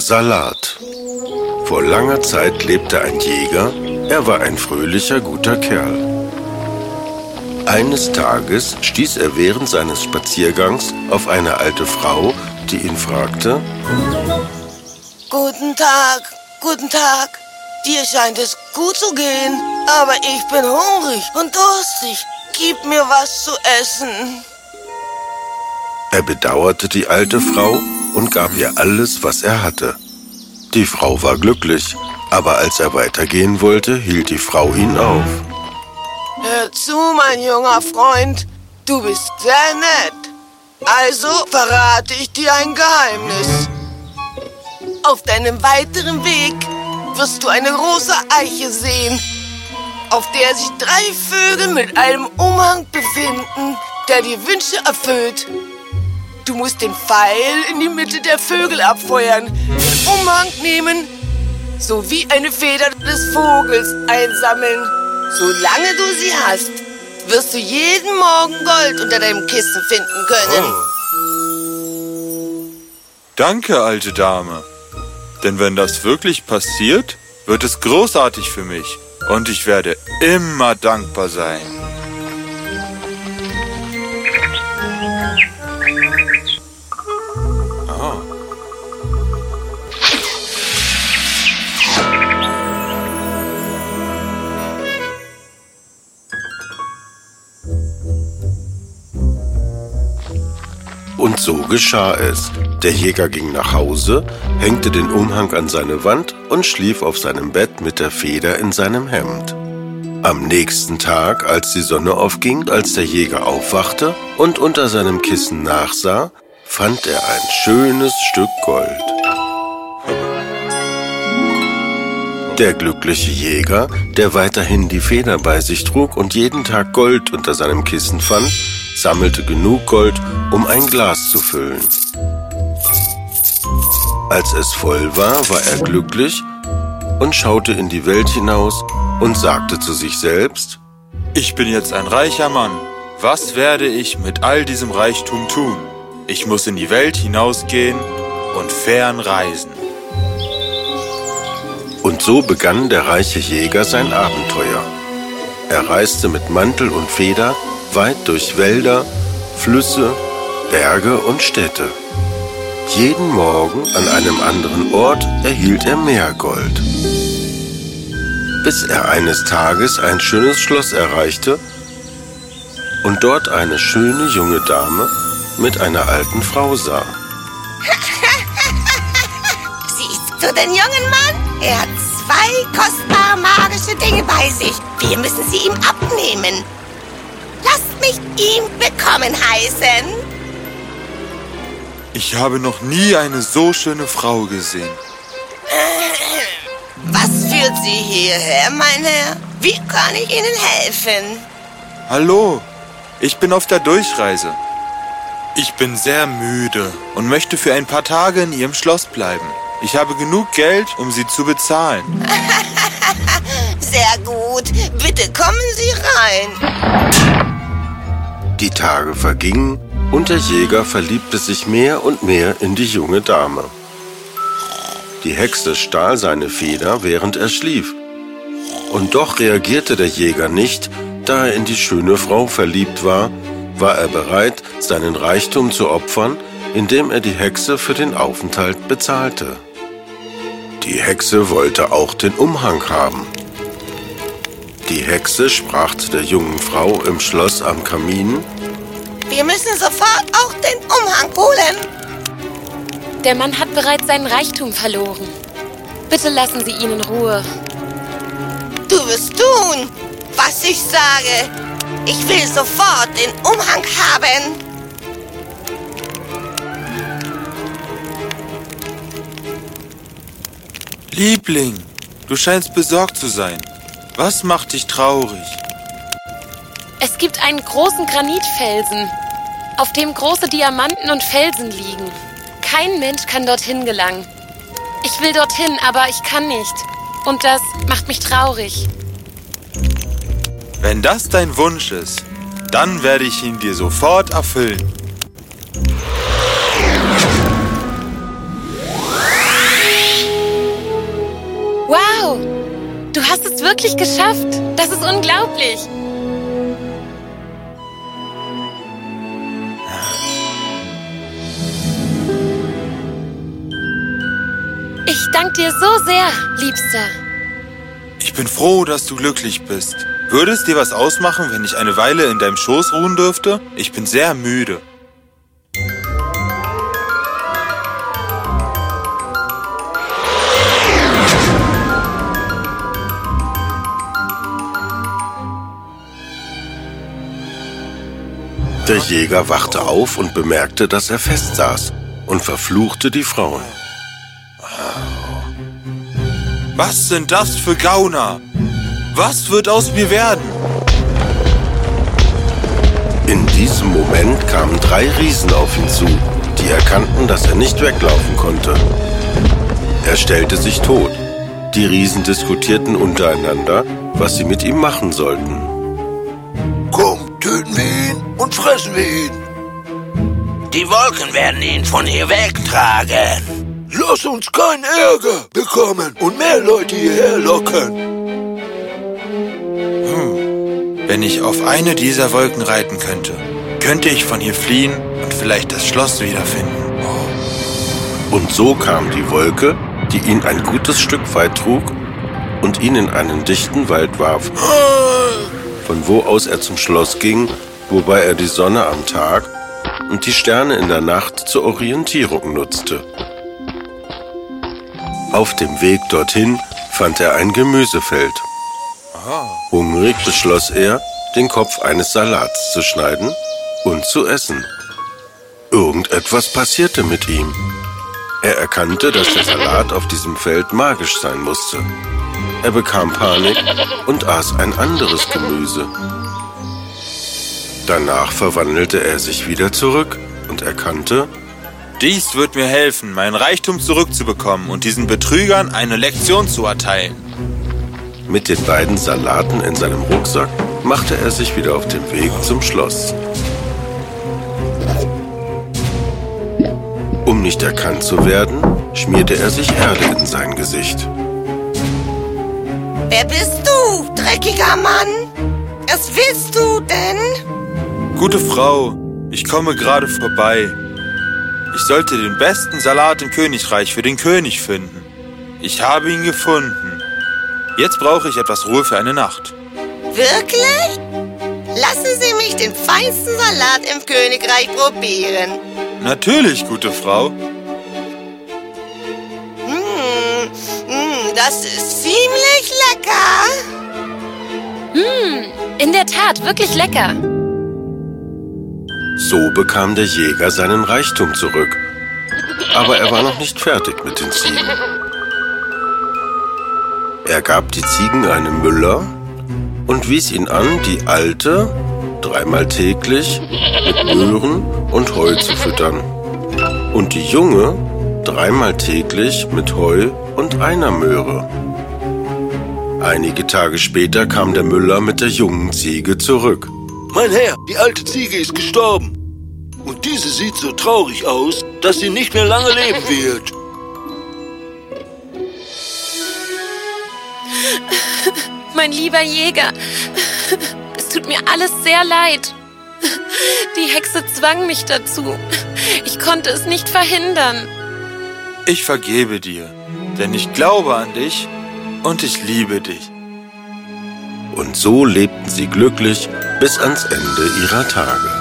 der Salat. Vor langer Zeit lebte ein Jäger, er war ein fröhlicher, guter Kerl. Eines Tages stieß er während seines Spaziergangs auf eine alte Frau, die ihn fragte, Guten Tag, guten Tag. Dir scheint es gut zu gehen, aber ich bin hungrig und durstig. Gib mir was zu essen. Er bedauerte die alte Frau und gab ihr alles, was er hatte. Die Frau war glücklich, aber als er weitergehen wollte, hielt die Frau ihn auf. Hör zu, mein junger Freund. Du bist sehr nett. Also verrate ich dir ein Geheimnis. Auf deinem weiteren Weg wirst du eine große Eiche sehen, auf der sich drei Vögel mit einem Umhang befinden, der die Wünsche erfüllt. Du musst den Pfeil in die Mitte der Vögel abfeuern, den Umhang nehmen, sowie eine Feder des Vogels einsammeln. Solange du sie hast, wirst du jeden Morgen Gold unter deinem Kissen finden können. Oh. Danke, alte Dame. Denn wenn das wirklich passiert, wird es großartig für mich. Und ich werde immer dankbar sein. Und so geschah es. Der Jäger ging nach Hause, hängte den Umhang an seine Wand und schlief auf seinem Bett mit der Feder in seinem Hemd. Am nächsten Tag, als die Sonne aufging, als der Jäger aufwachte und unter seinem Kissen nachsah, fand er ein schönes Stück Gold. Der glückliche Jäger, der weiterhin die Feder bei sich trug und jeden Tag Gold unter seinem Kissen fand, sammelte genug Gold, um ein Glas zu füllen. Als es voll war, war er glücklich und schaute in die Welt hinaus und sagte zu sich selbst, Ich bin jetzt ein reicher Mann. Was werde ich mit all diesem Reichtum tun? Ich muss in die Welt hinausgehen und fern reisen. Und so begann der reiche Jäger sein Abenteuer. Er reiste mit Mantel und Feder weit durch Wälder, Flüsse, Berge und Städte. Jeden Morgen an einem anderen Ort erhielt er mehr Gold. Bis er eines Tages ein schönes Schloss erreichte und dort eine schöne junge Dame mit einer alten Frau sah. Siehst du den jungen Mann? Er hat zwei kostbare magische Dinge bei sich. Wir müssen sie ihm abnehmen. Lasst mich ihn willkommen heißen. Ich habe noch nie eine so schöne Frau gesehen. Was führt Sie hierher, mein Herr? Wie kann ich Ihnen helfen? Hallo, ich bin auf der Durchreise. Ich bin sehr müde und möchte für ein paar Tage in Ihrem Schloss bleiben. Ich habe genug Geld, um Sie zu bezahlen. Gut. Bitte kommen Sie rein. Die Tage vergingen und der Jäger verliebte sich mehr und mehr in die junge Dame. Die Hexe stahl seine Feder, während er schlief. Und doch reagierte der Jäger nicht, da er in die schöne Frau verliebt war, war er bereit, seinen Reichtum zu opfern, indem er die Hexe für den Aufenthalt bezahlte. Die Hexe wollte auch den Umhang haben. Die Hexe sprach zu der jungen Frau im Schloss am Kamin, Wir müssen sofort auch den Umhang holen. Der Mann hat bereits seinen Reichtum verloren. Bitte lassen Sie ihn in Ruhe. Du wirst tun, was ich sage. Ich will sofort den Umhang haben. Liebling, du scheinst besorgt zu sein. Was macht dich traurig? Es gibt einen großen Granitfelsen, auf dem große Diamanten und Felsen liegen. Kein Mensch kann dorthin gelangen. Ich will dorthin, aber ich kann nicht. Und das macht mich traurig. Wenn das dein Wunsch ist, dann werde ich ihn dir sofort erfüllen. Hast es wirklich geschafft. Das ist unglaublich. Ich danke dir so sehr, Liebster. Ich bin froh, dass du glücklich bist. Würde es dir was ausmachen, wenn ich eine Weile in deinem Schoß ruhen dürfte? Ich bin sehr müde. Jäger wachte auf und bemerkte, dass er festsaß und verfluchte die Frauen. Was sind das für Gauner? Was wird aus mir werden? In diesem Moment kamen drei Riesen auf ihn zu, die erkannten, dass er nicht weglaufen konnte. Er stellte sich tot. Die Riesen diskutierten untereinander, was sie mit ihm machen sollten. Und fressen wir ihn. Die Wolken werden ihn von hier wegtragen. Lass uns keinen Ärger bekommen und mehr Leute hierher locken. Wenn ich auf eine dieser Wolken reiten könnte, könnte ich von hier fliehen und vielleicht das Schloss wiederfinden. Und so kam die Wolke, die ihn ein gutes Stück weit trug und ihn in einen dichten Wald warf, von wo aus er zum Schloss ging, wobei er die Sonne am Tag und die Sterne in der Nacht zur Orientierung nutzte. Auf dem Weg dorthin fand er ein Gemüsefeld. Hungrig beschloss er, den Kopf eines Salats zu schneiden und zu essen. Irgendetwas passierte mit ihm. Er erkannte, dass der Salat auf diesem Feld magisch sein musste. Er bekam Panik und aß ein anderes Gemüse. Danach verwandelte er sich wieder zurück und erkannte, Dies wird mir helfen, meinen Reichtum zurückzubekommen und diesen Betrügern eine Lektion zu erteilen. mit den beiden Salaten in seinem Rucksack machte er sich wieder auf den Weg zum Schloss. Um nicht erkannt zu werden, schmierte er sich Erde in sein Gesicht. Wer bist du, dreckiger Mann? Was willst du denn? Gute Frau, ich komme gerade vorbei. Ich sollte den besten Salat im Königreich für den König finden. Ich habe ihn gefunden. Jetzt brauche ich etwas Ruhe für eine Nacht. Wirklich? Lassen Sie mich den feinsten Salat im Königreich probieren. Natürlich, gute Frau. Hm, hm, das ist ziemlich lecker. In der Tat, wirklich lecker. So bekam der Jäger seinen Reichtum zurück. Aber er war noch nicht fertig mit den Ziegen. Er gab die Ziegen einem Müller und wies ihn an, die alte dreimal täglich mit Möhren und Heu zu füttern und die junge dreimal täglich mit Heu und einer Möhre. Einige Tage später kam der Müller mit der jungen Ziege zurück. Mein Herr, die alte Ziege ist gestorben. Und diese sieht so traurig aus, dass sie nicht mehr lange leben wird. Mein lieber Jäger, es tut mir alles sehr leid. Die Hexe zwang mich dazu. Ich konnte es nicht verhindern. Ich vergebe dir, denn ich glaube an dich und ich liebe dich. Und so lebten sie glücklich bis ans Ende ihrer Tage.